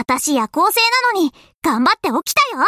私夜行性なのに、頑張って起きたよ。